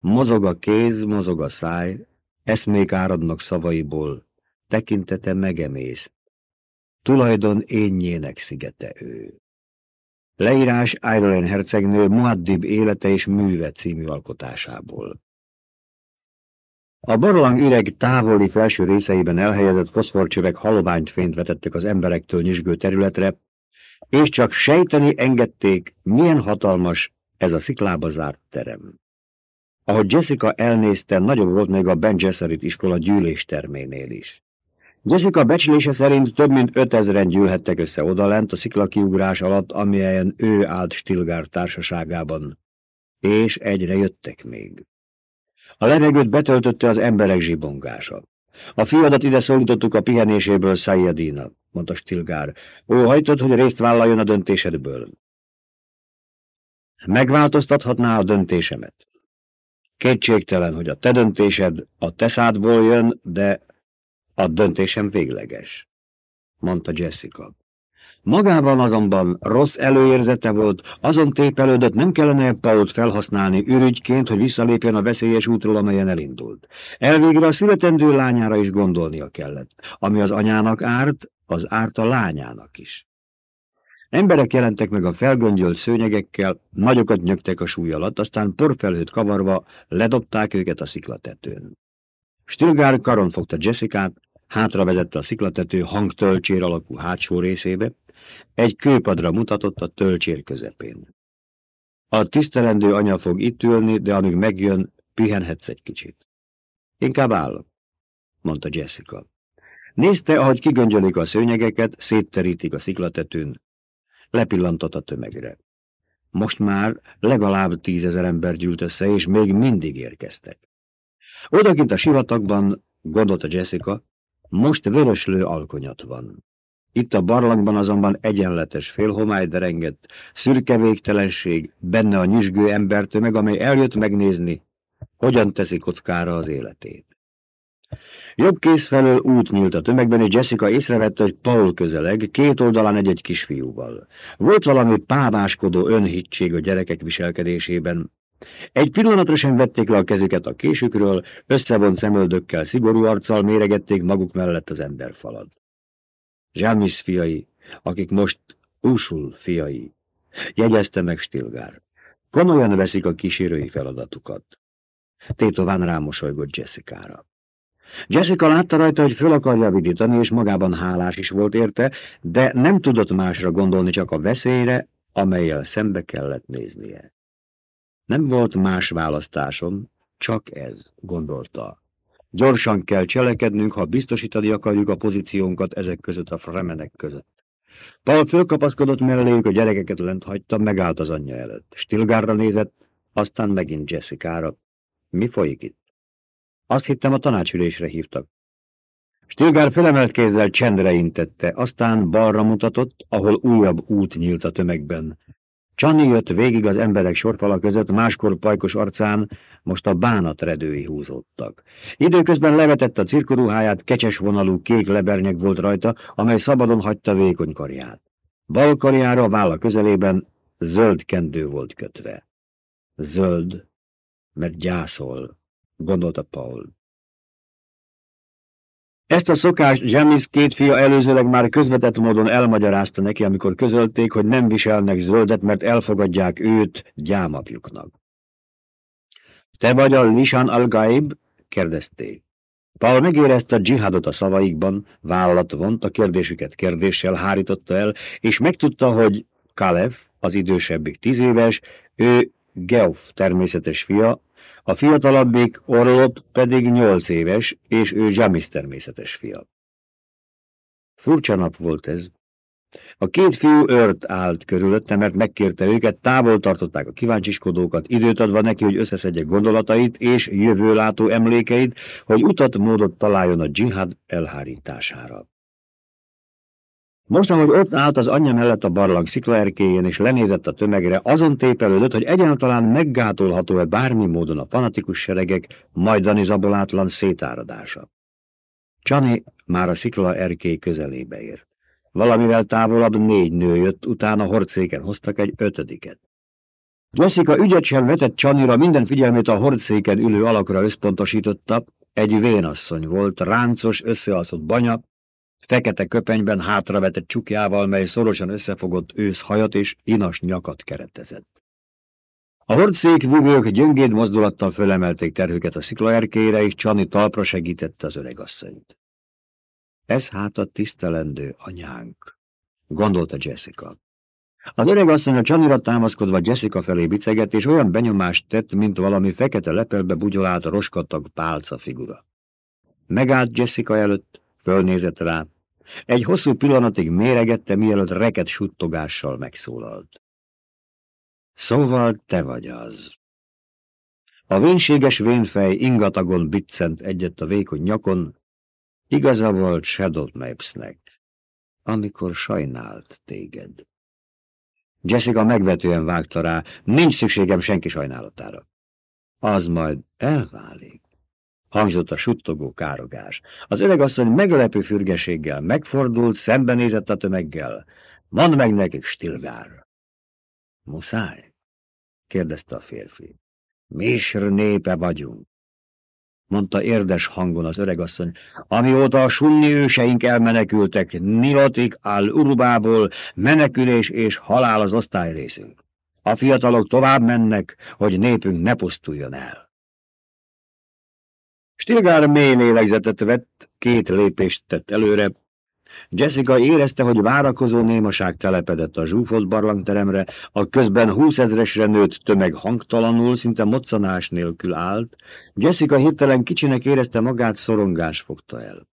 Mozog a kéz, mozog a száj, eszmék áradnak szavaiból, tekintete megemészt. Tulajdon énjének szigete ő. Leírás Ireland hercegnő Muaddib élete és műve című alkotásából. A barlang üreg távoli felső részeiben elhelyezett foszforcsövek halványt fényt vetettek az emberektől nyisgő területre, és csak sejteni engedték, milyen hatalmas ez a sziklába zárt terem. Ahogy Jessica elnézte, nagyobb volt még a Ben Gesserit iskola gyűlésterménél is. Jessica becslése szerint több mint ötezren gyűlhettek össze odalent a sziklakiugrás alatt, amelyen ő állt Stilgár társaságában. És egyre jöttek még. A levegőt betöltötte az emberek zsibongása. A fiadat ide szólítottuk a pihenéséből, Sayadina, mondta Stilgár. Hajtott, hogy részt vállaljon a döntésedből. Megváltoztathatná a döntésemet. Kétségtelen, hogy a te döntésed a te szádból jön, de a döntésem végleges, mondta Jessica. Magában azonban rossz előérzete volt, azon tépelődött, nem kellene Pault felhasználni ürügyként, hogy visszalépjen a veszélyes útról, amelyen elindult. Elvégre a születendő lányára is gondolnia kellett. Ami az anyának árt, az árt a lányának is. Emberek jelentek meg a felgöngyölt szőnyegekkel, nagyokat nyögtek a súly alatt, aztán porfelhőt kavarva ledobták őket a sziklatetőn. Stilgár karon fogta Jessica-t, hátra vezette a sziklatető hangtölcsér alakú hátsó részébe, egy kőpadra mutatott a tölcsér közepén. A tisztelendő anya fog itt ülni, de amíg megjön, pihenhetsz egy kicsit. Inkább állok, mondta Jessica. Nézte, ahogy kigöngyölik a szőnyegeket, szétterítik a sziklatetőn. Lepillantott a tömegre. Most már legalább tízezer ember gyűlt össze, és még mindig érkeztek. Odakint a sivatagban, gondolta Jessica, most vöröslő alkonyat van. Itt a barlangban azonban egyenletes félhomály derengett, szürke végtelenség, benne a nyüzsgő embertömeg, amely eljött megnézni, hogyan teszi kockára az életét. Jobb kész felől út nyílt a tömegben, és Jessica észrevette, hogy Paul közeleg, két oldalán egy-egy kisfiúval. Volt valami páváskodó önhittség a gyerekek viselkedésében. Egy pillanatra sem vették le a kezüket a késükről, összevont szemöldökkel, szigorú arccal méregették maguk mellett az emberfalat. Zsámis fiai, akik most Usul fiai, jegyezte meg Stilgár. Komolyan veszik a kísérői feladatukat. Tétován rámosolygott Jessica-ra. Jessica látta rajta, hogy föl akarja vidítani, és magában hálás is volt érte, de nem tudott másra gondolni, csak a veszélyre, amelyel szembe kellett néznie. Nem volt más választásom, csak ez, gondolta. Gyorsan kell cselekednünk, ha biztosítani akarjuk a pozíciónkat ezek között a fremenek között. Paul fölkapaszkodott melléjük, a gyerekeket lent hagyta, megállt az anyja előtt. Stilgárra nézett, aztán megint Jessica-ra. Mi folyik itt? Azt hittem, a tanácsülésre hívtak. Stilgár felemelt kézzel csendre intette, aztán balra mutatott, ahol újabb út nyílt a tömegben. Csani jött végig az emberek sorfala között, máskor pajkos arcán, most a bánatredői húzódtak. Időközben levetett a cirkoruháját, kecses vonalú kék lebernyek volt rajta, amely szabadon hagyta vékony karját. Bal karjára a válla közelében zöld kendő volt kötve. Zöld, mert gyászol, gondolta Paul. Ezt a szokást Jamis két fia előzőleg már közvetett módon elmagyarázta neki, amikor közölték, hogy nem viselnek zöldet, mert elfogadják őt gyámapjuknak. Te vagy a Lisan al-Gaib? kérdezték. Paul megérezte a dzsihadot a szavaikban, vállalat vont, a kérdésüket kérdéssel hárította el, és megtudta, hogy Kalef, az idősebbik tíz éves, ő Geoff természetes fia, a fiatalabbik Orlop pedig nyolc éves, és ő Jamis természetes fia. Furcsa nap volt ez. A két fiú ört állt körülötte, mert megkérte őket, távol tartották a kíváncsiskodókat, időt adva neki, hogy összeszedje gondolatait és jövőlátó emlékeit, hogy utat módot találjon a dzsihad elhárítására. Most, ahogy ott állt az anyja mellett a barlang sziklaerkéjén és lenézett a tömegre, azon tépelődött, hogy egyáltalán meggátolható-e bármi módon a fanatikus seregek majdani zabolátlan szétáradása. Csani már a szikla közelébe ért. Valamivel távolabb négy nő jött, utána horcéken hoztak egy ötödiket. Jessica ügyet sem vetett Csanira, minden figyelmét a hordszéken ülő alakra összpontosította. Egy vénasszony volt, ráncos, összealszott banya, fekete köpenyben hátravetett csukjával, mely szorosan összefogott ősz hajat és inas nyakat keretezett. A hordszék vüvők gyöngéd mozdulattal fölemelték terhüket a sziklaerkére, és Csani talpra segítette az öregasszonyt. Ez hát a tisztelendő anyánk, gondolta Jessica. Az öregasszony a Csanira támaszkodva Jessica felé biceget, és olyan benyomást tett, mint valami fekete lepelbe bugyolált roskatag pálca figura. Megállt Jessica előtt, fölnézett rá. Egy hosszú pillanatig méregette, mielőtt reket suttogással megszólalt. Szóval te vagy az. A vénséges vénfej ingatagon biccent egyet a vékony nyakon, igaza volt Shadow Mapsnek, amikor sajnált téged. Jessica megvetően vágta rá, nincs szükségem senki sajnálatára. Az majd elválik. Hangzott a suttogó károgás. Az öregasszony meglepő fürgeséggel megfordult, szembenézett a tömeggel. Mondd meg nekik, Stilgár. Muszáj? kérdezte a férfi. Misr népe vagyunk, mondta érdes hangon az öregasszony, amióta a sunni őseink elmenekültek Nilotik al-Urbából, menekülés és halál az osztályrészünk. A fiatalok tovább mennek, hogy népünk ne pusztuljon el. Stilgár mély lélegzetet vett, két lépést tett előre, Jessica érezte, hogy várakozó némaság telepedett a zsúfolt barlangteremre, a közben húszezresre nőtt tömeg hangtalanul, szinte moccanás nélkül állt. Jessica hirtelen kicsinek érezte magát, szorongás fogta el.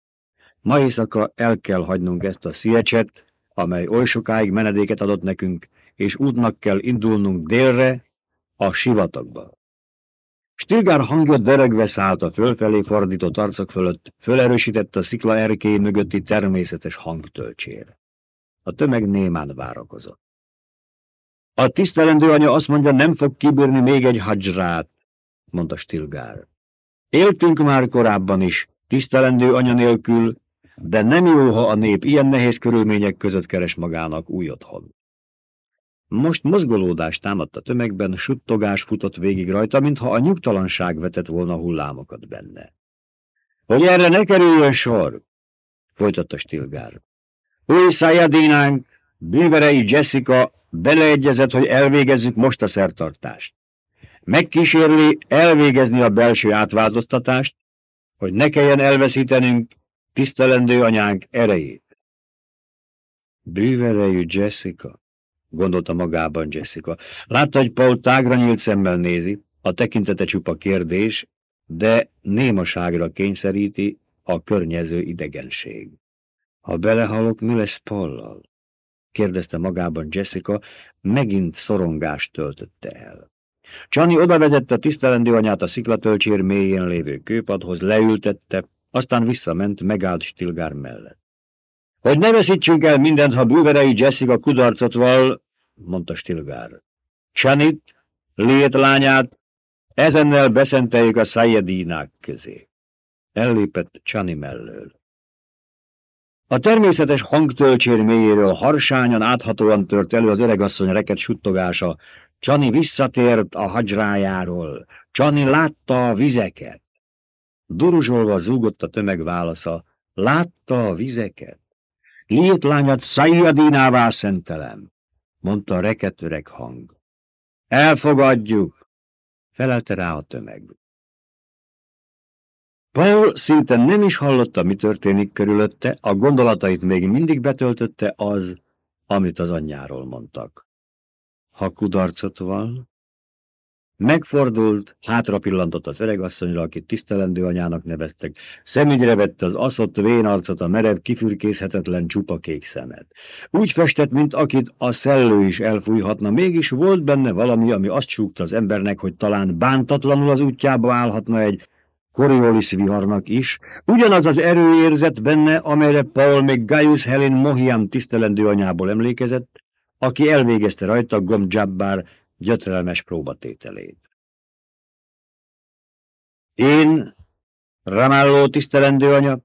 Ma éjszaka el kell hagynunk ezt a sziecset, amely oly sokáig menedéket adott nekünk, és útnak kell indulnunk délre, a sivatagba. Stilgár hangja deregve szállt a fölfelé fordított arcok fölött, fölerősített a szikla erkély mögötti természetes hangtölcsér. A tömeg némán várakozott. A tisztelendő anya azt mondja, nem fog kibírni még egy hadzsrát, mondta Stilgár. Éltünk már korábban is, tisztelendő anya nélkül, de nem jó, ha a nép ilyen nehéz körülmények között keres magának új otthon. Most mozgolódás támadt a tömegben, suttogás futott végig rajta, mintha a nyugtalanság vetett volna hullámokat benne. Hogy erre ne kerüljön sor, folytatta Stilgár. Új szájadínánk, bűverei Jessica beleegyezett, hogy elvégezzük most a szertartást. Megkísérli elvégezni a belső átváltoztatást, hogy ne kelljen elveszítenünk tisztelendő anyánk erejét. Bűverejű Jessica, gondolta magában Jessica. Látta, hogy Paul tágra nyílt szemmel nézi, a tekintete csupa kérdés, de némaságra kényszeríti a környező idegenség. Ha belehalok, mi lesz Paullal? kérdezte magában Jessica, megint szorongást töltötte el. Csani odavezette tisztelendő anyát a sziklatölcsér mélyén lévő kőpadhoz, leültette, aztán visszament, megállt Stilgár mellett. Hogy ne veszítsünk el mindent, ha bűverei Jessica kudarcot val, mondta Stilgár. Csanit, lét lányát, ezennel beszenteljük a szájedínák közé. Ellépett Csani mellől. A természetes hangtölcsér mélyéről harsányan áthatóan tört elő az öregasszony reket suttogása. Csani visszatért a hadzsrájáról. Csani látta a vizeket. Duruzsolva zúgott a tömeg válasza. Látta a vizeket. Lét lányát Szájadinává szentelem, mondta a reket öreg hang. Elfogadjuk, felelte rá a tömeg. Paul szinte nem is hallotta, mi történik körülötte, a gondolatait még mindig betöltötte az, amit az anyjáról mondtak. Ha kudarcot van, Megfordult, hátra pillantott az öregasszonyra, akit tisztelendő anyának neveztek, szemügyre vette az aszott vén arcot, a merev, kifürkészhetetlen csupa kék szemet. Úgy festett, mint akit a szellő is elfújhatna, mégis volt benne valami, ami azt súgta az embernek, hogy talán bántatlanul az útjába állhatna egy Coriolis viharnak is, ugyanaz az erő érzett benne, amelyre Paul még Gaius Helen Mohiam tisztelendő anyából emlékezett, aki elvégezte rajta Gomjabbár gyötrelmes próbatételét. Én, Ramello tisztelendő anya,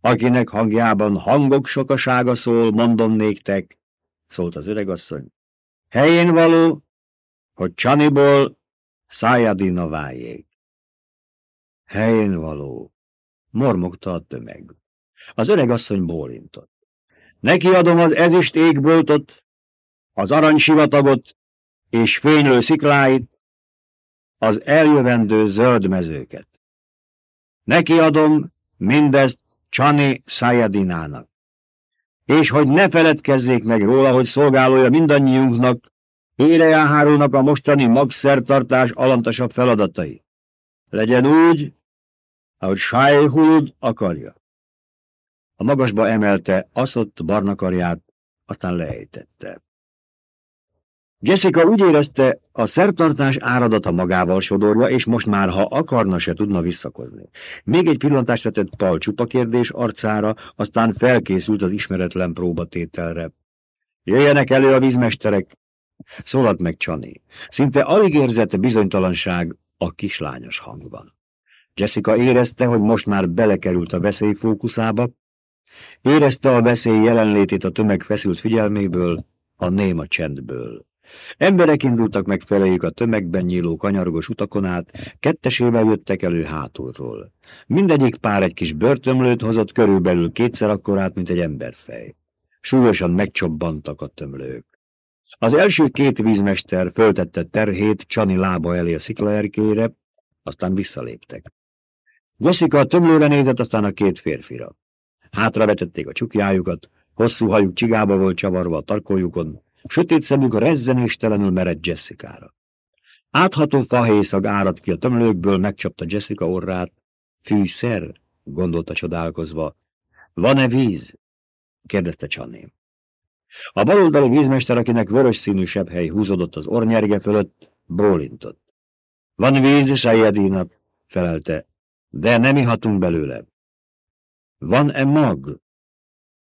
akinek hangjában hangok sokasága szól, mondom néktek, szólt az öregasszony. Helyén való, hogy Csaniból Szájadina váljék. Helyén való, mormogta a tömeg. Az öreg asszony bólintott. Neki adom az ezüst égboltot, az aranysivatagot és fénylő szikláit, az eljövendő zöld mezőket. Neki adom mindezt Csani Szájadinának. És hogy ne feledkezzék meg róla, hogy szolgálója mindannyiunknak, ére járulnak a mostani magszertartás alantasabb feladatai. Legyen úgy, ahogy Sájhulud akarja. A magasba emelte aszott barna karját, aztán leejtette. Jessica úgy érezte, a szertartás áradata magával sodorja, és most már, ha akarna, se tudna visszakozni. Még egy pillantást vetett Paul csupa kérdés arcára, aztán felkészült az ismeretlen próbatételre. Jöjjenek elő a vízmesterek! Szólalt meg Csani. Szinte alig érzette bizonytalanság a kislányos hangban. Jessica érezte, hogy most már belekerült a veszély fókuszába, érezte a veszély jelenlétét a tömeg feszült figyelméből, a néma csendből. Emberek indultak meg feléjük a tömegben nyíló kanyargos utakon át, kettesével jöttek elő hátulról. Mindegyik pár egy kis börtömlőt hozott körülbelül kétszer akkorát, mint egy emberfej. Súlyosan megcsobbantak a tömlők. Az első két vízmester föltette terhét Csani lába elé a sziklaerkére, aztán visszaléptek. Jessica a tömlőre nézett, aztán a két férfira. Hátravetették a csukjájukat, hosszú hajuk csigába volt csavarva a tarkójukon, Sötét szemük rezzenéstelenül mered Jessica-ra. Átható fahészag árad ki a tömlőkből, megcsapta Jessica orrát. Fűszer? gondolta csodálkozva. Van-e víz? kérdezte Csanné. A baloldali vízmester, akinek vörös színű hely húzódott az ornyerge fölött, bólintott. Van víz, Sayedínak, felelte, de nem ihatunk belőle. Van-e mag?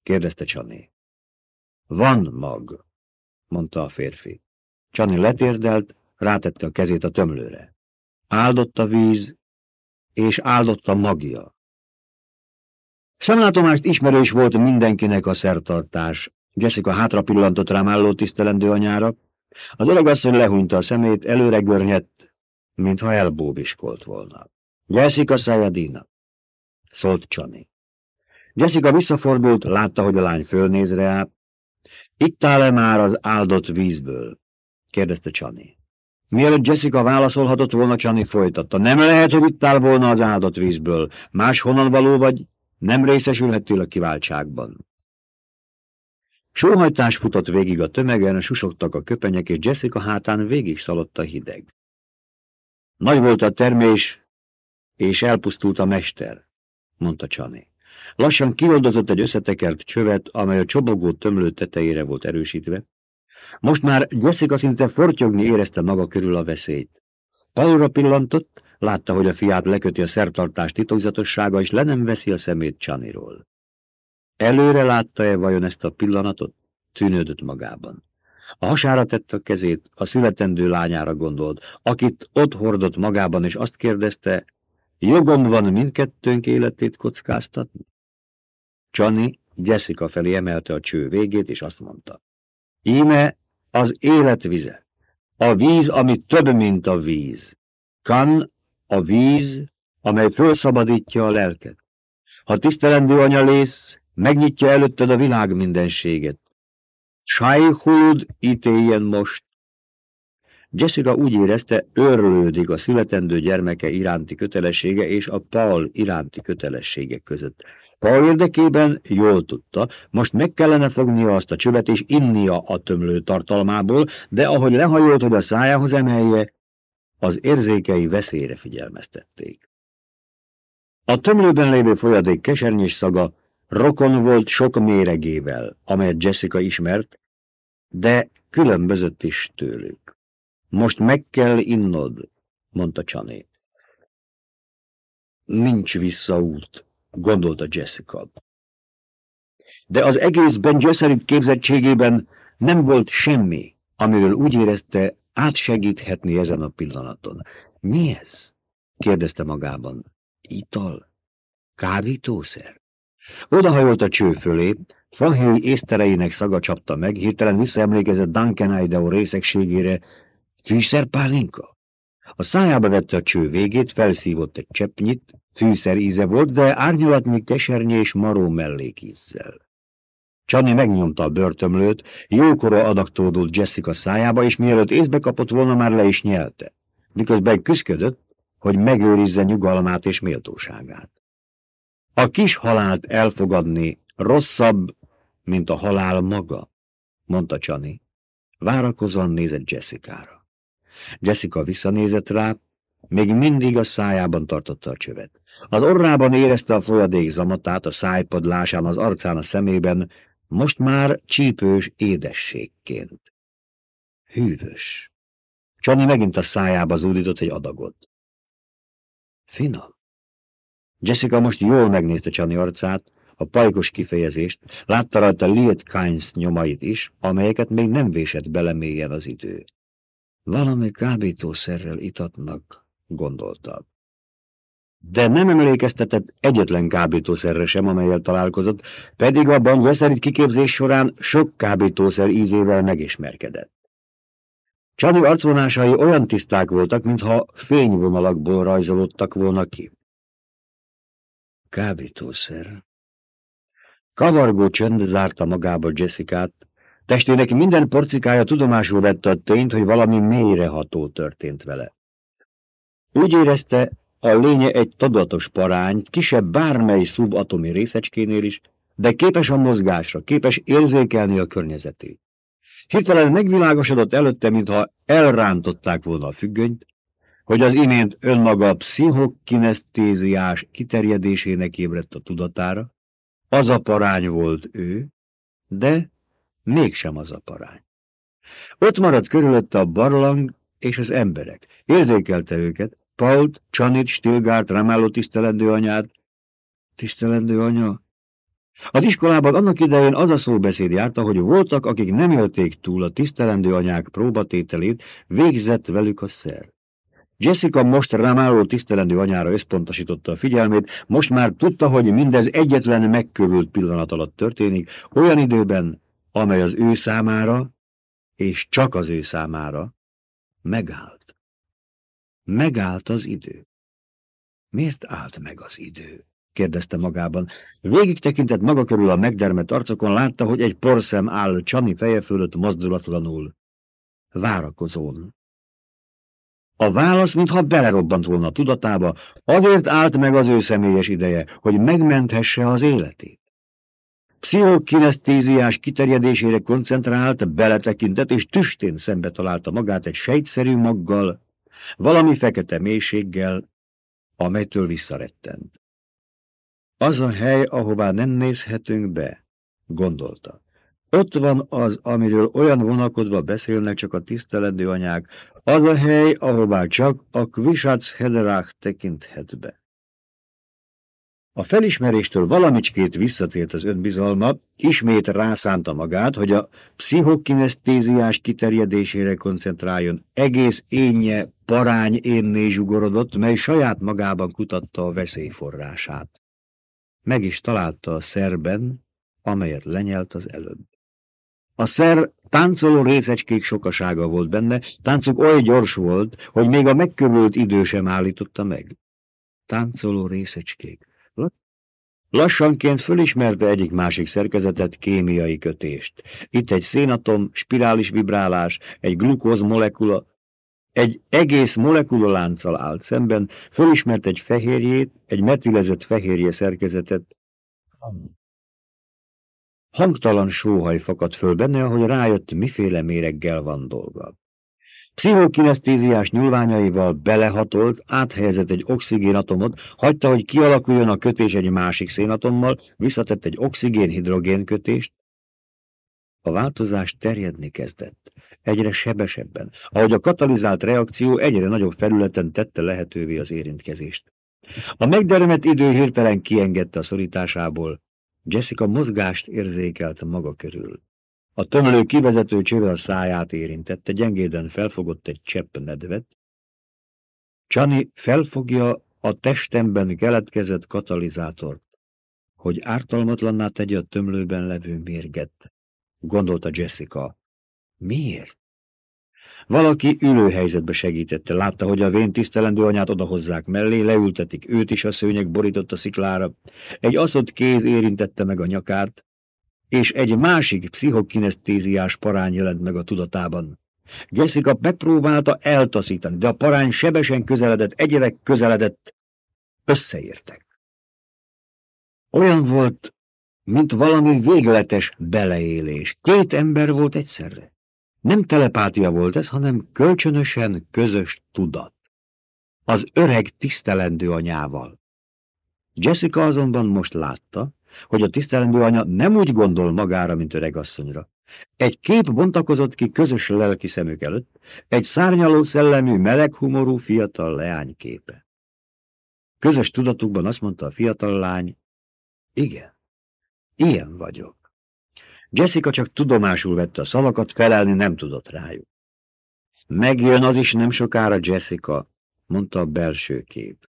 kérdezte Csané. Van mag mondta a férfi. Csani letérdelt, rátette a kezét a tömlőre. Áldott a víz, és áldott a magia. Szemlátomást ismerős volt mindenkinek a szertartás. Jessica hátra pillantott rám álló tisztelendő anyára. Az öregasszony lehúnyta a szemét, előre görnyett, mintha elbóbiskolt volna. Jessica Sayadina, szólt Csani. Jessica visszafordult, látta, hogy a lány fölnéz rá, Ittál-e már az áldott vízből? kérdezte Csani. Mielőtt Jessica válaszolhatott volna, Csani folytatta. Nem lehet, hogy ittál volna az áldott vízből. Máshonnan való vagy, nem részesülhettél a kiváltságban. Sóhajtás futott végig a tömegen, susogtak a köpenyek, és Jessica hátán végig szaladt a hideg. Nagy volt a termés, és elpusztult a mester, mondta Csani. Lassan kioldozott egy összetekert csövet, amely a csobogó tömlő tetejére volt erősítve. Most már Jessica szinte fortyogni érezte maga körül a veszélyt. Paulra pillantott, látta, hogy a fiát leköti a szertartás titokzatossága, és le nem veszi a szemét Csaniról. Előre látta-e vajon ezt a pillanatot? Tűnődött magában. A hasára tette a kezét, a születendő lányára gondolt, akit ott hordott magában, és azt kérdezte, jogom van mindkettőnk életét kockáztatni? Csani Jessica felé emelte a cső végét, és azt mondta. Íme az élet. A víz, ami több, mint a víz. Kan a víz, amely felszabadítja a lelket. Ha tisztelendő anya lész, megnyitja előtted a világ mindenséget. Sájhulud ítéljen most. Jessica úgy érezte, örlődik a születendő gyermeke iránti kötelessége és a Paul iránti kötelessége között. Paul érdekében jól tudta, most meg kellene fognia azt a csövet és innia a tömlő tartalmából, de ahogy lehajolt, hogy a szájához emelje, az érzékei veszélyre figyelmeztették. A tömlőben lévő folyadék kesernyés szaga rokon volt sok méregével, amelyet Jessica ismert, de különbözött is tőlük. Most meg kell innod, mondta Csané. Nincs visszaút, gondolta Jessica. De az egészben Jesserit képzettségében nem volt semmi, amiről úgy érezte, átsegíthetni ezen a pillanaton. Mi ez? kérdezte magában. Ital? Kábítószer? Odahajolt a cső fölé, fahéj észtereinek szaga csapta meg, hirtelen visszaemlékezett Duncan Idaho részegségére, Fűszerpálinka? A szájába vette a cső végét, felszívott egy cseppnyit, fűszer íze volt, de árnyalatnyi kesernyés maró mellékízzel. Csani megnyomta a börtömlőt, jókora adaktódult Jessica szájába, és mielőtt észbe kapott volna, már le is nyelte, miközben küszködött, hogy megőrizze nyugalmát és méltóságát. A kis halált elfogadni rosszabb, mint a halál maga, mondta Csani. Várakozóan nézett Jessica-ra. Jessica visszanézett rá, még mindig a szájában tartotta a csövet. Az orrában érezte a folyadék zamatát, a szájpadlásán, az arcán, a szemében, most már csípős édességként. Hűvös. Csani megint a szájába zúdított egy adagot. Finom. Jessica most jól megnézte Csani arcát, a pajkos kifejezést, látta rajta Liet Kynes nyomait is, amelyeket még nem vésett bele mélyen az idő. Valami kábítószerrel itatnak, gondolta. De nem emlékeztetett egyetlen kábítószerre sem, amelyel találkozott, pedig abban Veszerit kiképzés során sok kábítószer ízével megismerkedett. Csani arcvonásai olyan tiszták voltak, mintha fényvonalakból rajzolódtak volna ki. Kábítószer. Kavargó csönd zárta magába Jessica-t, testének minden porcikája tudomásul vette a tényt, hogy valami mélyreható történt vele. Úgy érezte, a lénye egy tudatos parány, kisebb bármely szubatomi részecskénél is, de képes a mozgásra, képes érzékelni a környezetét. Hirtelen megvilágosodott előtte, mintha elrántották volna a függönyt, hogy az imént önmaga pszichokinesztéziás kiterjedésének ébredt a tudatára, az a parány volt ő, de mégsem az a parány. Ott maradt körülötte a barlang és az emberek. Érzékelte őket, Pault, Csanit, Stilgárt, Ramello tisztelendő anyát. Tisztelendő anya? Az iskolában annak idején az a szóbeszéd járta, hogy voltak, akik nem élték túl a tisztelendő anyák próbatételét, végzett velük a szer. Jessica most Ramallo tisztelendő anyára összpontosította a figyelmét, most már tudta, hogy mindez egyetlen megkövült pillanat alatt történik, olyan időben, amely az ő számára, és csak az ő számára megállt. Megállt az idő. Miért állt meg az idő? kérdezte magában. Végig tekintett maga körül a megdermet arcokon, látta, hogy egy porszem áll Csani feje fölött mozdulatlanul. Várakozón. A válasz, mintha belerobbant volna a tudatába, azért állt meg az ő személyes ideje, hogy megmenthesse az életét. Pszichokinesztéziás kiterjedésére koncentrált, beletekintett, és tüstén szembe találta magát egy sejtszerű maggal, valami fekete mélységgel, amelytől visszarettent. Az a hely, ahová nem nézhetünk be, gondolta. Ott van az, amiről olyan vonakodva beszélnek csak a tiszteledő anyák, az a hely, ahová csak a Kvisác Hederák tekinthet be. A felismeréstől valamicskét visszatért az önbizalma, ismét rászánta magát, hogy a pszichokinesztéziás kiterjedésére koncentráljon. Egész énje parány énné zsugorodott, mely saját magában kutatta a veszélyforrását. Meg is találta a szerben, amelyet lenyelt az előbb. A szer táncoló részecskék sokasága volt benne, táncuk oly gyors volt, hogy még a megkövült idő sem állította meg. Táncoló részecskék. Lassanként fölismerte egyik-másik szerkezetet, kémiai kötést. Itt egy szénatom, spirális vibrálás, egy glukóz molekula, egy egész molekulalánccal állt szemben, fölismert egy fehérjét, egy metilezett fehérje szerkezetet. Hangtalan sóhaj fakadt föl benne, ahogy rájött, miféle méreggel van dolga. Pszichokinesztéziás nyúlványaival belehatolt, áthelyezett egy oxigénatomot, hagyta, hogy kialakuljon a kötés egy másik szénatommal, visszatett egy oxigén-hidrogén kötést. A változás terjedni kezdett, egyre sebesebben, ahogy a katalizált reakció egyre nagyobb felületen tette lehetővé az érintkezést. A megdermet idő hirtelen kiengedte a szorításából, Jessica mozgást érzékelt maga körül. A tömlő kivezető csöve a száját érintette, gyengéden felfogott egy csepp nedvet. Csani felfogja a testemben keletkezett katalizátort, hogy ártalmatlanná tegye a tömlőben levő mérget, gondolta Jessica. Miért? Valaki ülőhelyzetbe segítette, látta, hogy a vén tisztelendő anyát odahozzák mellé, leültetik őt is a szőnyeg borított a sziklára. Egy aszott kéz érintette meg a nyakát, és egy másik pszichokinesztéziás parány jelent meg a tudatában. Jessica megpróbálta eltaszítani, de a parány sebesen közeledett, egyre közeledett, összeértek. Olyan volt, mint valami végletes beleélés. Két ember volt egyszerre. Nem telepátia volt ez, hanem kölcsönösen közös tudat. Az öreg tisztelendő anyával. Jessica azonban most látta, hogy a tisztelendő anya nem úgy gondol magára, mint öregasszonyra. Egy kép bontakozott ki közös lelki szemük előtt, egy szárnyaló szellemű, meleghumorú fiatal leány képe. Közös tudatukban azt mondta a fiatal lány, igen, ilyen vagyok. Jessica csak tudomásul vette a szavakat, felelni nem tudott rájuk. Megjön az is nem sokára, Jessica, mondta a belső kép.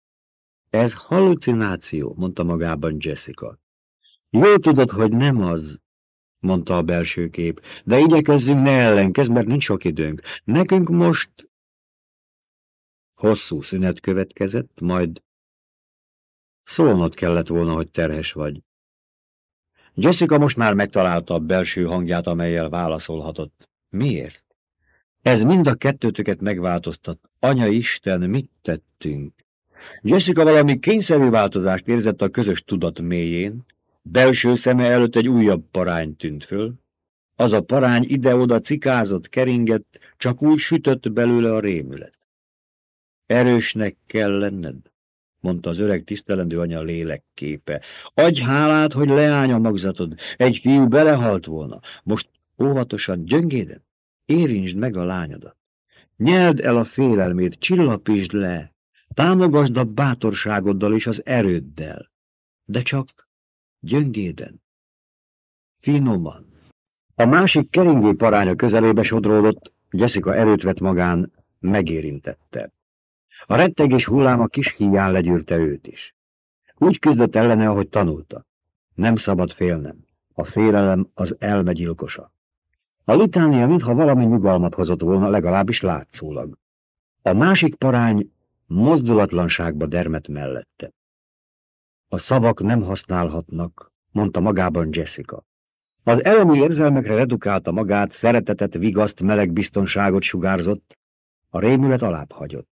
Ez halucináció, mondta magában Jessica. Jól tudod, hogy nem az, mondta a belső kép, de igyekezzünk ne ellenkezz, mert nincs sok időnk. Nekünk most... Hosszú szünet következett, majd szólnod kellett volna, hogy terhes vagy. Jessica most már megtalálta a belső hangját, amelyel válaszolhatott. Miért? Ez mind a kettőtöket megváltoztat. Anya Isten, mit tettünk? Jessica valami kényszerű változást érzett a közös tudat mélyén, Belső szeme előtt egy újabb parány tűnt föl. Az a parány ide-oda cikázott, keringett, csak úgy sütött belőle a rémület. Erősnek kell lenned, mondta az öreg tisztelendő anya lélekképe. Adj hálát, hogy leány a magzatod, egy fiú belehalt volna. Most óvatosan, gyöngéden, érintsd meg a lányodat. Nyeld el a félelmét, csillapítsd le, támogasd a bátorságoddal és az erőddel, de csak gyöngéden, finoman. A másik keringő paránya közelébe sodródott, Jessica erőt vett magán, megérintette. A rettegés hulláma kis híján legyűrte őt is. Úgy küzdött ellene, ahogy tanulta. Nem szabad félnem. A félelem az elme gyilkosa. A litánia mintha valami nyugalmat hozott volna, legalábbis látszólag. A másik parány mozdulatlanságba dermet mellette. A szavak nem használhatnak, mondta magában Jessica. Az elemi érzelmekre redukálta magát, szeretetet, vigaszt, meleg biztonságot sugárzott, a rémület alább hagyott.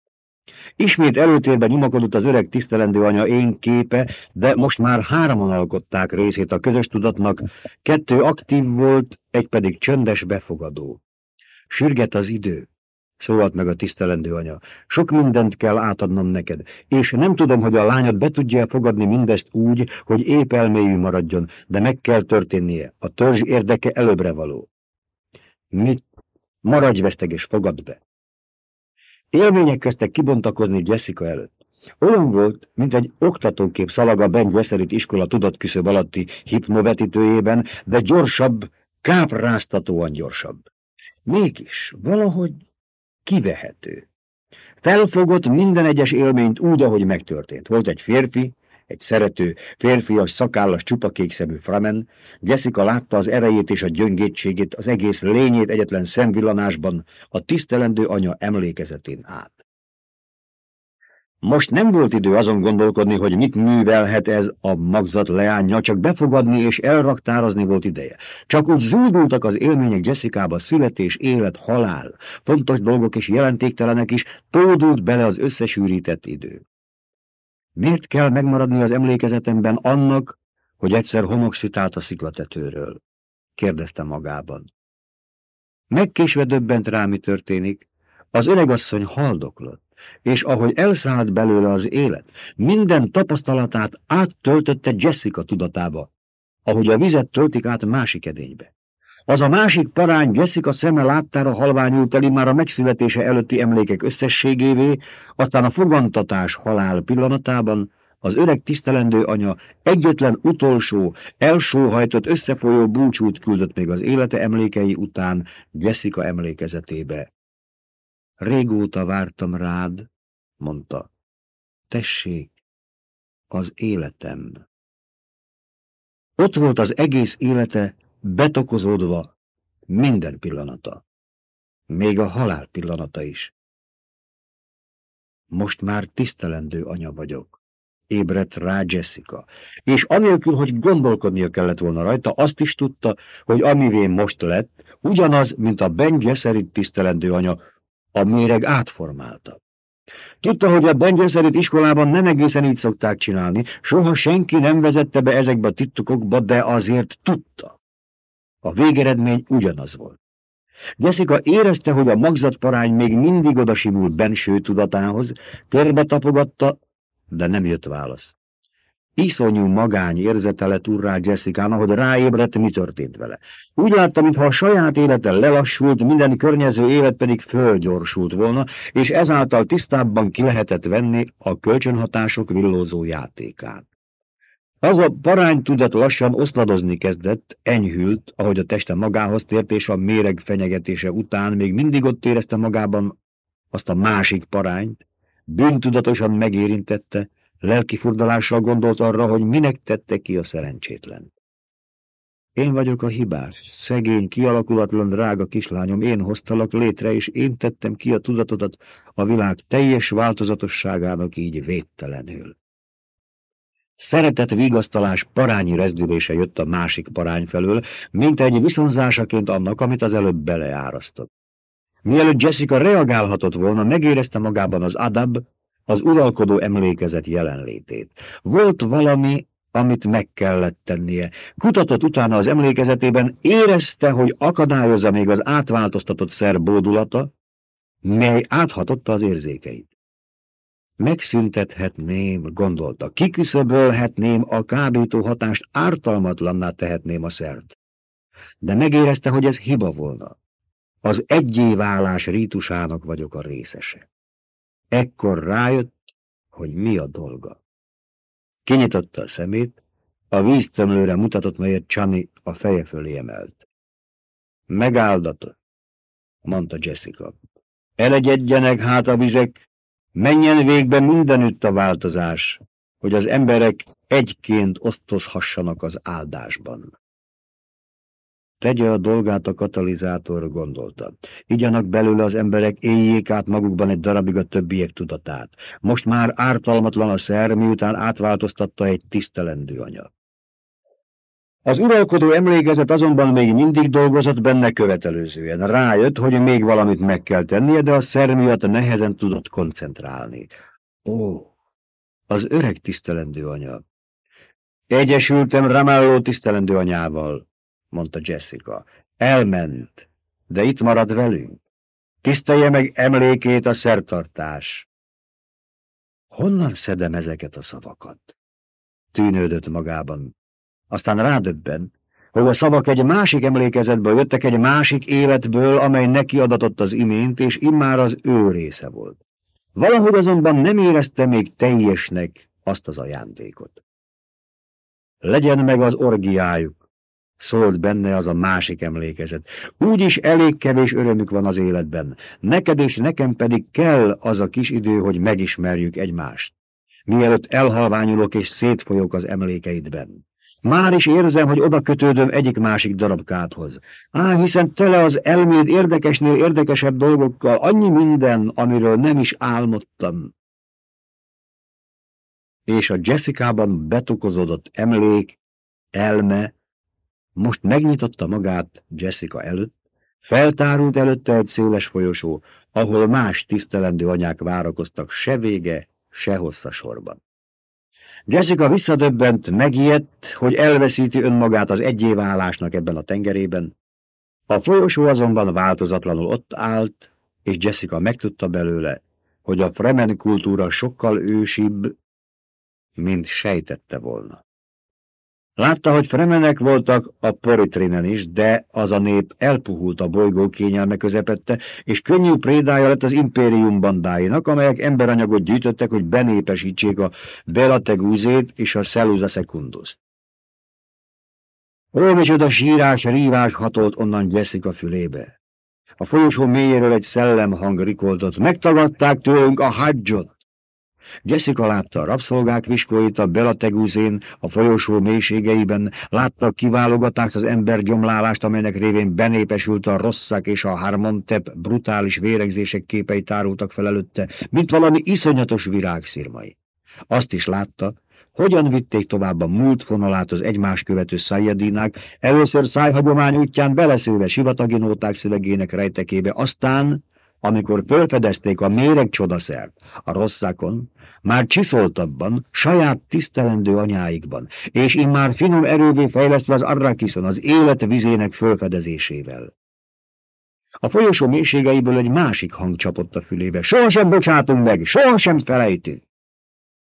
Ismét előtérben nyomakodott az öreg tisztelendő anya én képe, de most már hárman alkották részét a közös tudatnak, kettő aktív volt, egy pedig csöndes befogadó. Sürget az idő szólalt meg a tisztelendő anya. Sok mindent kell átadnom neked, és nem tudom, hogy a lányod be tudja fogadni mindezt úgy, hogy épp elmélyű maradjon, de meg kell történnie. A törzs érdeke előbbre való. Mit? Maradj veszteg és fogad be. Élmények kezdtek kibontakozni Jessica előtt. Olyan volt, mint egy oktatókép szalaga Ben Gesserit iskola tudatküszöb alatti hipnovetítőjében, de gyorsabb, kápráztatóan gyorsabb. Mégis valahogy kivehető. Felfogott minden egyes élményt úgy, ahogy megtörtént. Volt egy férfi, egy szerető, férfias, szakállas, csupakékszemű framen, Jessica látta az erejét és a gyöngétségét, az egész lényét egyetlen szemvillanásban, a tisztelendő anya emlékezetén át. Most nem volt idő azon gondolkodni, hogy mit művelhet ez a magzat leánya, csak befogadni és elraktározni volt ideje. Csak úgy zúdultak az élmények Jessica-ba születés, élet, halál, fontos dolgok és jelentéktelenek is, tódult bele az összesűrített idő. Miért kell megmaradni az emlékezetemben annak, hogy egyszer homoxitált a sziklatetőről? kérdezte magában. Megkésve döbbent rá, mi történik. Az öregasszony haldoklott és ahogy elszállt belőle az élet, minden tapasztalatát áttöltötte Jessica tudatába, ahogy a vizet töltik át másik edénybe. Az a másik parány Jessica szeme láttára halványult el már a megszületése előtti emlékek összességévé, aztán a fogantatás halál pillanatában az öreg tisztelendő anya egyetlen utolsó, elsóhajtott összefolyó búcsút küldött még az élete emlékei után Jessica emlékezetébe. Régóta vártam rád, mondta. Tessék, az életem. Ott volt az egész élete, betokozódva, minden pillanata. még a halál pillanata is. Most már tisztelendő anya vagyok, ébredt rá Jessica, és anélkül, hogy gondolkodnia kellett volna rajta, azt is tudta, hogy amivé most lett, ugyanaz, mint a Ben Gesserit tisztelendő anya, a méreg átformálta. Tudta, hogy a Bengesserit iskolában nem egészen így szokták csinálni, soha senki nem vezette be ezekbe a titokokba, de azért tudta. A végeredmény ugyanaz volt. Jessica érezte, hogy a magzatparány még mindig odasimul benső tudatához, körbe tapogatta, de nem jött válasz. Iszonyú magány érzete lett urrá Jessica, hogy ráébredt, mi történt vele. Úgy látta, mintha a saját élete lelassult, minden környező élet pedig fölgyorsult volna, és ezáltal tisztábban ki lehetett venni a kölcsönhatások villózó játékát. Az a paránytudat lassan oszladozni kezdett, enyhült, ahogy a teste magához tért, és a méreg fenyegetése után még mindig ott érezte magában azt a másik parányt, bűntudatosan megérintette, lelki furdalással gondolt arra, hogy minek tette ki a szerencsétlen. Én vagyok a hibás, szegény, kialakulatlan, drága kislányom, én hoztalak létre, és én tettem ki a tudatodat a világ teljes változatosságának így védtelenül. Szeretett vigasztalás parányi rezdülése jött a másik parány felől, mint egy viszonzásaként annak, amit az előbb beleárasztott. Mielőtt Jessica reagálhatott volna, megérezte magában az adab, az uralkodó emlékezet jelenlétét. Volt valami, amit meg kellett tennie. Kutatott utána az emlékezetében, érezte, hogy akadályozza még az átváltoztatott szer bódulata, mely áthatotta az érzékeit. Megszüntethetném, gondolta, kiküszöbölhetném a kábító hatást, ártalmatlanná tehetném a szert. De megérezte, hogy ez hiba volna. Az egyéválás rítusának vagyok a részese. Ekkor rájött, hogy mi a dolga. Kinyitotta a szemét, a víztömlőre mutatott, melyet Csani a feje fölé emelt. Megáldatott, mondta Jessica. Elegyedjenek hát a vizek, menjen végbe mindenütt a változás, hogy az emberek egyként osztozhassanak az áldásban. Tegye a dolgát a katalizátor, gondolta. Igyanak belőle az emberek, éljék át magukban egy darabig a többiek tudatát. Most már ártalmatlan a szer, miután átváltoztatta egy tisztelendő anya. Az uralkodó emlékezet azonban még mindig dolgozott benne követelőzően. Rájött, hogy még valamit meg kell tennie, de a szer miatt nehezen tudott koncentrálni. Ó, az öreg tisztelendő anya. Egyesültem Ramello tisztelendő anyával mondta Jessica. Elment, de itt marad velünk. Tisztelje meg emlékét a szertartás. Honnan szedem ezeket a szavakat? Tűnődött magában. Aztán rádöbben, hogy a szavak egy másik emlékezetből jöttek, egy másik életből, amely neki adatott az imént, és immár az ő része volt. Valahogy azonban nem érezte még teljesnek azt az ajándékot. Legyen meg az orgiájuk, szólt benne az a másik emlékezet. Úgyis elég kevés örömük van az életben. Neked és nekem pedig kell az a kis idő, hogy megismerjük egymást. Mielőtt elhalványulok és szétfolyok az emlékeidben. Már is érzem, hogy oda kötődöm egyik-másik darabkádhoz. Á, hiszen tele az elméd érdekesnél érdekesebb dolgokkal, annyi minden, amiről nem is álmodtam. És a Jessica-ban betokozódott emlék, elme, most megnyitotta magát Jessica előtt, feltárult előtte egy széles folyosó, ahol más tisztelendő anyák várakoztak se vége, se hossza sorban. Jessica visszadöbbent, megijedt, hogy elveszíti önmagát az egyéválásnak ebben a tengerében. A folyosó azonban változatlanul ott állt, és Jessica megtudta belőle, hogy a fremen kultúra sokkal ősibb, mint sejtette volna. Látta, hogy fremenek voltak a Poritrinen is, de az a nép elpuhult a bolygó kényelme közepette, és könnyű prédája lett az impérium bandáinak, amelyek emberanyagot gyűjtöttek, hogy benépesítsék a Belategúzét és a Szeluza Secundust. Ó, micsoda sírás, rívás hatolt onnan Jessica fülébe. A folyosó mélyéről egy szellemhang rikoltott. Megtagadták tőlünk a hadzsot. Jessica látta a rabszolgák viskóit a Belategúzén, a folyosó mélységeiben, látta kiválogatást, az ember gyomlálást, amelynek révén benépesült a rosszak és a Harmontep brutális véregzések képei tárultak fel előtte, mint valami iszonyatos virágszirmai. Azt is látta, hogyan vitték tovább a múlt vonalát az egymás követő szájadínák, először szájhagyomány útján beleszőve sivatagi nóták szövegének rejtekébe, aztán, amikor fölfedezték a méreg csodaszert, a rosszákon, már csiszoltabban, saját tisztelendő anyáikban, és immár finom erővé fejlesztve az Arrakiszon, az élet vizének fölfedezésével. A folyosó mélységeiből egy másik hang csapott a fülébe. Sohasem bocsátunk meg, sohasem felejtünk.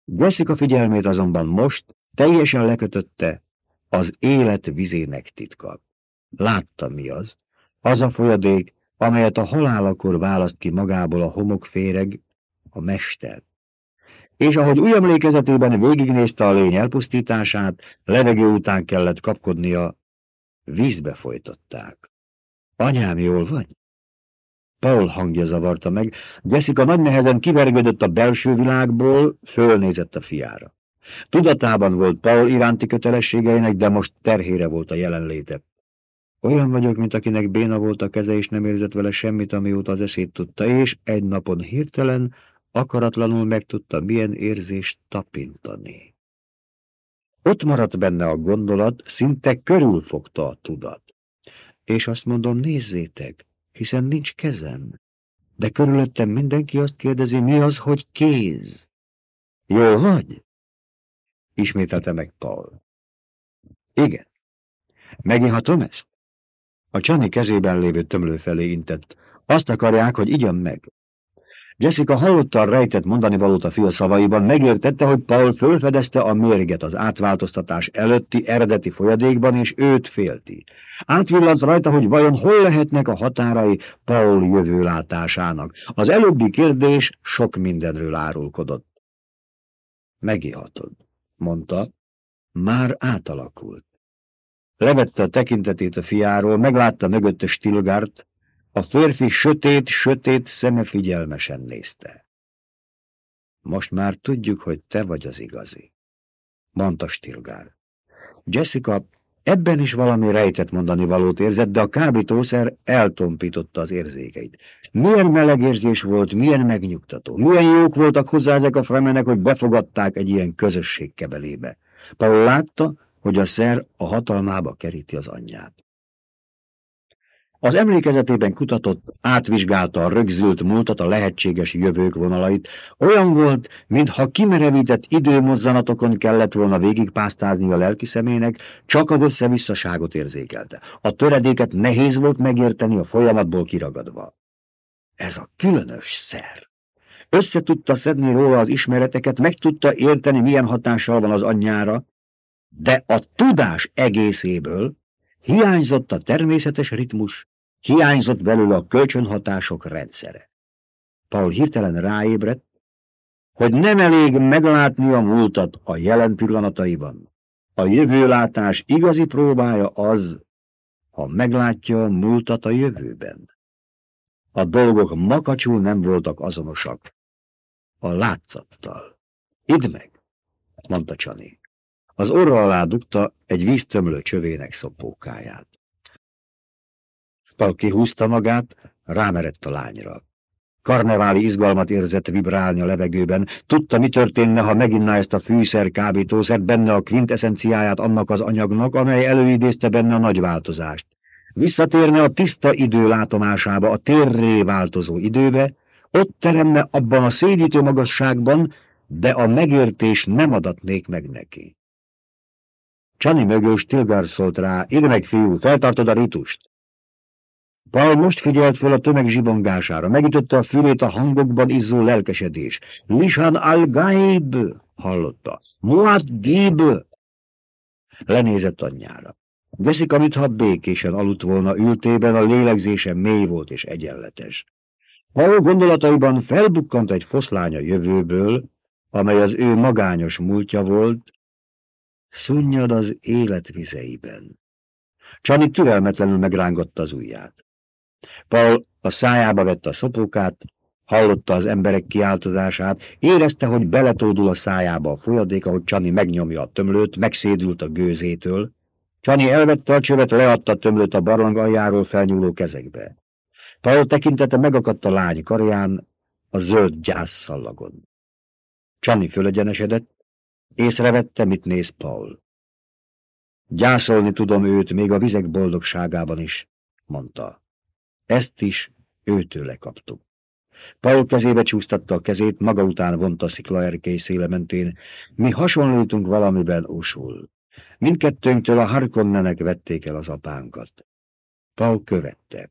Jessica figyelmét azonban most teljesen lekötötte az élet vizének titka. Látta mi az, az a folyadék, amelyet a halálakor választ ki magából a homokféreg, a mester. És ahogy új emlékezetében végignézte a lény elpusztítását, levegő után kellett kapkodnia, vízbe folytották. Anyám, jól vagy? Paul hangja zavarta meg. Jessica nagy nehezen kivergődött a belső világból, fölnézett a fiára. Tudatában volt Paul iránti kötelességeinek, de most terhére volt a jelenléte. Olyan vagyok, mint akinek béna volt a keze, és nem érzett vele semmit, amióta az eszét tudta, és egy napon hirtelen, akaratlanul megtudta, milyen érzést tapintani. Ott maradt benne a gondolat, szinte körülfogta a tudat. És azt mondom, nézzétek, hiszen nincs kezem. De körülöttem mindenki azt kérdezi, mi az, hogy kéz? Jó vagy? Ismételte meg Paul. Igen. Megihatom ezt? A Csani kezében lévő tömlő felé intett. Azt akarják, hogy igyam meg. Jessica hallottan rejtett mondani valót a fia szavaiban, megértette, hogy Paul fölfedezte a mérget az átváltoztatás előtti eredeti folyadékban, és őt félti. Átvillant rajta, hogy vajon hol lehetnek a határai Paul jövőlátásának. Az előbbi kérdés sok mindenről árulkodott. Megihatod, mondta, már átalakult. Levette a tekintetét a fiáról, meglátta mögötte Stilgárt, a férfi sötét, sötét szeme figyelmesen nézte. Most már tudjuk, hogy te vagy az igazi, mondta Stilgár. Jessica ebben is valami rejtett mondani valót érzett, de a kábítószer eltompította az érzékeit. Milyen meleg érzés volt, milyen megnyugtató, milyen jók voltak hozzá a fremenek, hogy befogadták egy ilyen közösség kebelébe. Paul látta, hogy a szer a hatalmába keríti az anyját. Az emlékezetében kutatott, átvizsgálta a rögzült múltat, a lehetséges jövők vonalait. Olyan volt, mintha kimerevített időmozzanatokon kellett volna végigpásztázni a lelki szemének, csak az összevisszaságot érzékelte. A töredéket nehéz volt megérteni a folyamatból kiragadva. Ez a különös szer. Össze tudta szedni róla az ismereteket, meg tudta érteni, milyen hatással van az anyjára, de a tudás egészéből hiányzott a természetes ritmus, Hiányzott belőle a kölcsönhatások rendszere. Paul hirtelen ráébredt, hogy nem elég meglátni a múltat a jelen pillanataiban. A jövőlátás igazi próbája az, ha meglátja a múltat a jövőben. A dolgok makacsul nem voltak azonosak. A látszattal. Idd meg, mondta Csani. Az orra alá dugta egy víztömlő csövének szopókáját. Pal kihúzta magát, rámerett a lányra. Karneváli izgalmat érzett vibrálni a levegőben. Tudta, mi történne, ha meginná ezt a fűszer kábítószert, benne a kvinteszenciáját annak az anyagnak, amely előidézte benne a nagy változást. Visszatérne a tiszta idő látomásába, a térré változó időbe, ott teremne abban a szédítő magasságban, de a megértés nem adatnék meg neki. Csani mögül Stilgar szólt rá, ide meg fiú, feltartod a ritust. Paul most figyelt fel a tömeg zsibongására, megütötte a fülét a hangokban izzó lelkesedés. Lishan al-Gaib, hallotta. Muad Gib. Lenézett anyjára. Veszik, mintha békésen aludt volna ültében, a lélegzése mély volt és egyenletes. Paul gondolataiban felbukkant egy foszlánya jövőből, amely az ő magányos múltja volt, szunnyad az élet vizeiben. Csani türelmetlenül megrángatta az ujját. Paul a szájába vette a szopókát, Hallotta az emberek kiáltozását, érezte, hogy beletódul a szájába a folyadék, ahogy Csani megnyomja a tömlőt, megszédült a gőzétől. Csani elvette a csövet, leadta a tömlőt a barlang aljáról felnyúló kezekbe. Paul tekintete megakadt a lány karján, a zöld gyászszallagon. Csani fölegyenesedett, észrevette, mit néz Paul. Gyászolni tudom őt még a vizek boldogságában is, mondta. Ezt is őtőle kaptuk. Paul kezébe csúsztatta a kezét, maga után vonta a sziklaerkély széle mentén. Mi hasonlítunk valamiben, usul. Mindkettőnktől a Harkonnenek vették el az apánkat. Paul követte.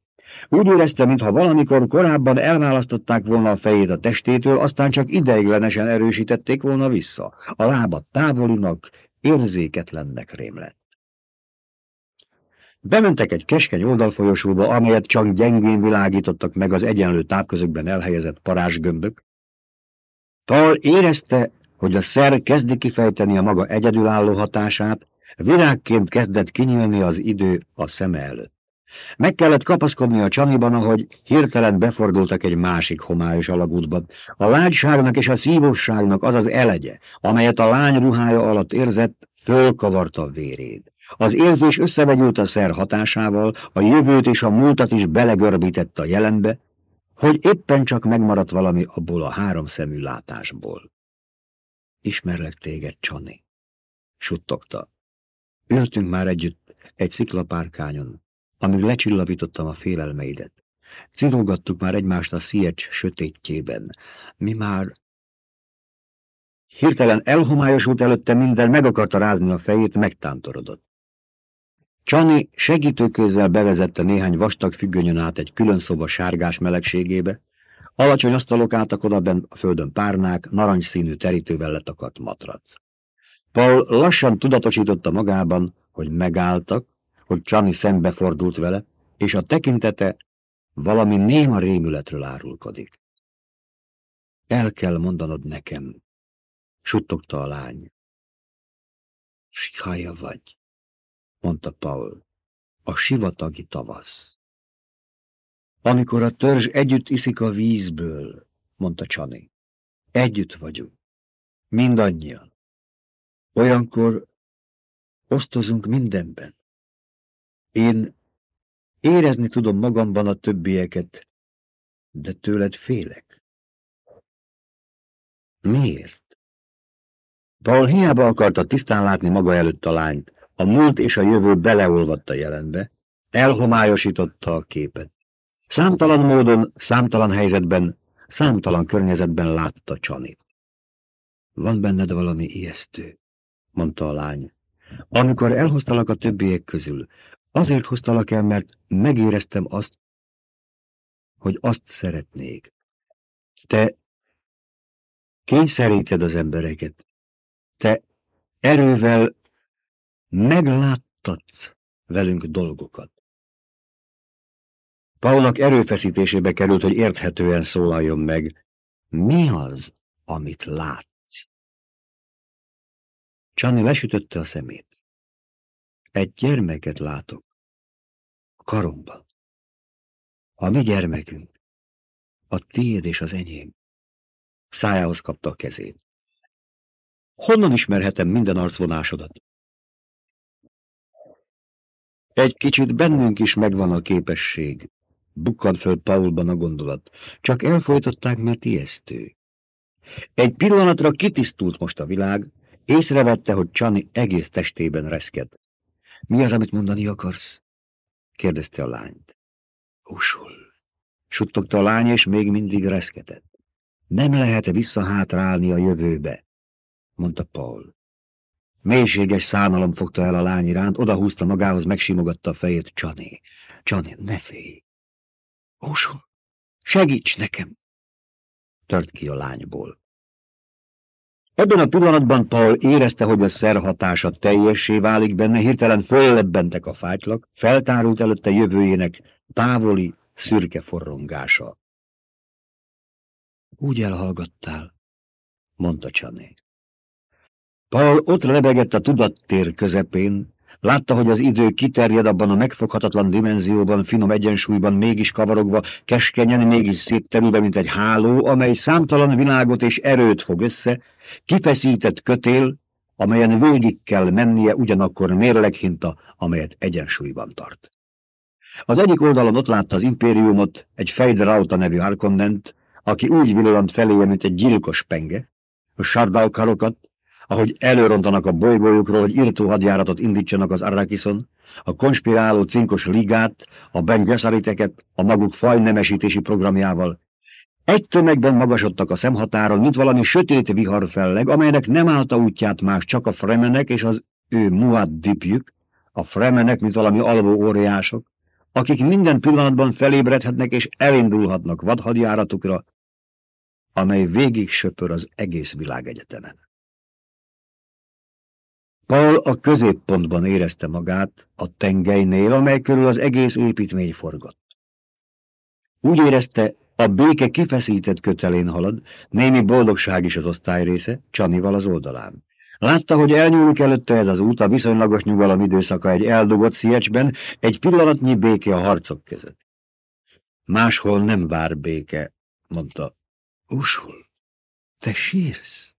Úgy érezte, mintha valamikor korábban elválasztották volna a fejét a testétől, aztán csak ideiglenesen erősítették volna vissza. A lába távolinak, érzéketlennek rém. Bementek egy keskeny oldalfolyosóba, amelyet csak gyengén világítottak meg az egyenlő távközökben elhelyezett parázsgömbök. Paul érezte, hogy a szer kezdi kifejteni a maga egyedülálló hatását, virágként kezdett kinyílni az idő a szeme előtt. Meg kellett kapaszkodni a csaniban, ahogy hirtelen befordultak egy másik homályos alagútba. A lágyságnak és a szívosságnak az az elegye, amelyet a lány ruhája alatt érzett, fölkavarta a vérét. Az érzés összevegyült a szer hatásával, a jövőt és a múltat is belegörbített a jelenbe, hogy éppen csak megmaradt valami abból a háromszemű látásból. Ismerlek téged, Csani, suttogta. Ültünk már együtt egy sziklapárkányon, amíg lecsillapítottam a félelmeidet. Cirogattuk már egymást a sziecs sötétjében. Mi már... Hirtelen elhomályosult előtte minden, meg akarta rázni a fejét, megtántorodott. Csani segítőkézzel bevezette néhány vastag függönyön át egy külön szoba sárgás melegségébe, alacsony asztalok álltak oda a földön párnák, narancsszínű terítővel letakadt matrac. Paul lassan tudatosította magában, hogy megálltak, hogy Csani szembefordult vele, és a tekintete valami néma rémületről árulkodik. El kell mondanod nekem, suttogta a lány. Sihaja vagy mondta Paul. A sivatagi tavasz. Amikor a törzs együtt iszik a vízből, mondta Csani. Együtt vagyunk. Mindannyian. Olyankor osztozunk mindenben. Én érezni tudom magamban a többieket, de tőled félek. Miért? Paul hiába akarta tisztán látni maga előtt a lányt. A múlt és a jövő beleolvadt a jelenbe, elhomályosította a képet. Számtalan módon, számtalan helyzetben, számtalan környezetben látta Csanit. Van benned valami ijesztő, mondta a lány. Amikor elhoztalak a többiek közül, azért hoztalak el, mert megéreztem azt, hogy azt szeretnék. Te kényszeríted az embereket. Te erővel Megláttatsz velünk dolgokat. Paulnak erőfeszítésébe került, hogy érthetően szólaljon meg. Mi az, amit látsz? Csani lesütötte a szemét. Egy gyermeket látok. Karomban. A mi gyermekünk. A tiéd és az enyém. Szájához kapta a kezét. Honnan ismerhetem minden arcvonásodat? Egy kicsit bennünk is megvan a képesség. Bukkant föl Paulban a gondolat. Csak elfolytották, mert ijesztő. Egy pillanatra kitisztult most a világ, észrevette, hogy Csani egész testében reszked. Mi az, amit mondani akarsz? kérdezte a lányt. Usul. Suttogta a lány, és még mindig reszketett. Nem lehet visszahátrálni a jövőbe, mondta Paul. Mélységes szánalom fogta el a lány iránt, odahúzta magához, megsimogatta a fejét. Csani, Csani, ne félj! Óson, segíts nekem! Tört ki a lányból. Ebben a pillanatban Paul érezte, hogy a szer hatása teljessé válik benne, hirtelen föllebbentek a fátylak, feltárult előtte jövőjének távoli, szürke forrongása. Úgy elhallgattál, mondta Csani. Paul ott lebegett a tudattér közepén, Látta, hogy az idő kiterjed abban a megfoghatatlan dimenzióban, finom egyensúlyban, mégis kavarogva, keskenyen, mégis szétterülve, mint egy háló, amely számtalan világot és erőt fog össze, kifeszített kötél, amelyen végig kell mennie ugyanakkor mérleghinta, amelyet egyensúlyban tart. Az egyik oldalon ott látta az impériumot, egy Fejderauta nevű Harkonnent, aki úgy villant feléje, mint egy gyilkos penge, a sardalkarokat, ahogy előrontanak a bolygójukról, hogy írtó hadjáratot indítsanak az Arrakison, a konspiráló cinkos ligát, a Ben Gesseriteket a maguk fajnemesítési programjával. Egy tömegben magasodtak a szemhatáron, mint valami sötét viharfelleg, amelynek nem állta útját más, csak a fremenek és az ő muaddipjük, a fremenek, mint valami alvó óriások, akik minden pillanatban felébredhetnek és elindulhatnak vadhadjáratukra, amely végig söpör az egész világegyetemen. Paul a középpontban érezte magát, a tengelynél, amely körül az egész építmény forgott. Úgy érezte, a béke kifeszített kötelén halad, némi boldogság is az osztály része, Csanival az oldalán. Látta, hogy elnyúlik előtte ez az út, a viszonylagos nyugalom időszaka egy eldugott sziecsben, egy pillanatnyi béke a harcok között. Máshol nem vár béke, mondta. Usul, te sírsz,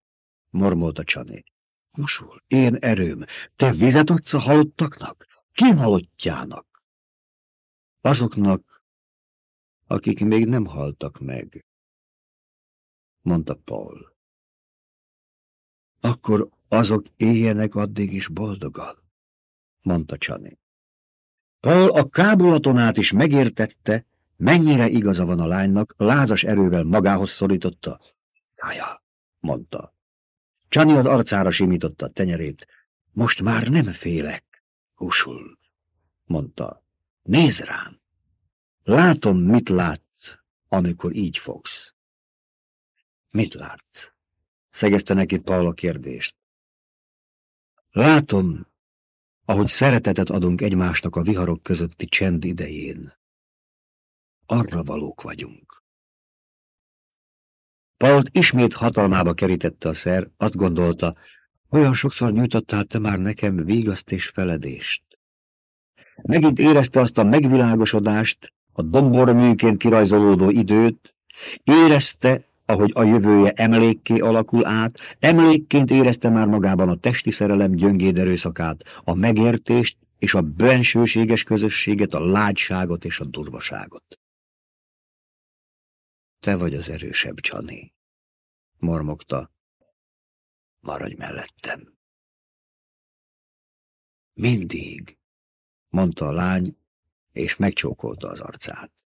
mormolta Csani. Usul, én erőm, te vizet adsz a halottaknak? Ki halottjának? Azoknak, akik még nem haltak meg, mondta Paul. Akkor azok éljenek addig is boldogan, mondta Csani. Paul a kábulaton át is megértette, mennyire igaza van a lánynak, lázas erővel magához szorította. Hája, mondta. Csani az arcára simította a tenyerét. Most már nem félek, Usul, mondta. Nézd rám! Látom, mit látsz, amikor így fogsz. Mit látsz? Szegezte neki Paul a kérdést. Látom, ahogy szeretetet adunk egymásnak a viharok közötti csend idején. Arra valók vagyunk. Pault ismét hatalmába kerítette a szer, azt gondolta, olyan sokszor nyújtottál te már nekem vígaszt és feledést. Megint érezte azt a megvilágosodást, a domborműként kirajzolódó időt, érezte, ahogy a jövője emlékké alakul át, emlékként érezte már magában a testi szerelem gyöngéd erőszakát, a megértést és a bensőséges közösséget, a lágyságot és a durvaságot. Te vagy az erősebb, Csani, mormogta. Maradj mellettem. Mindig, mondta a lány, és megcsókolta az arcát.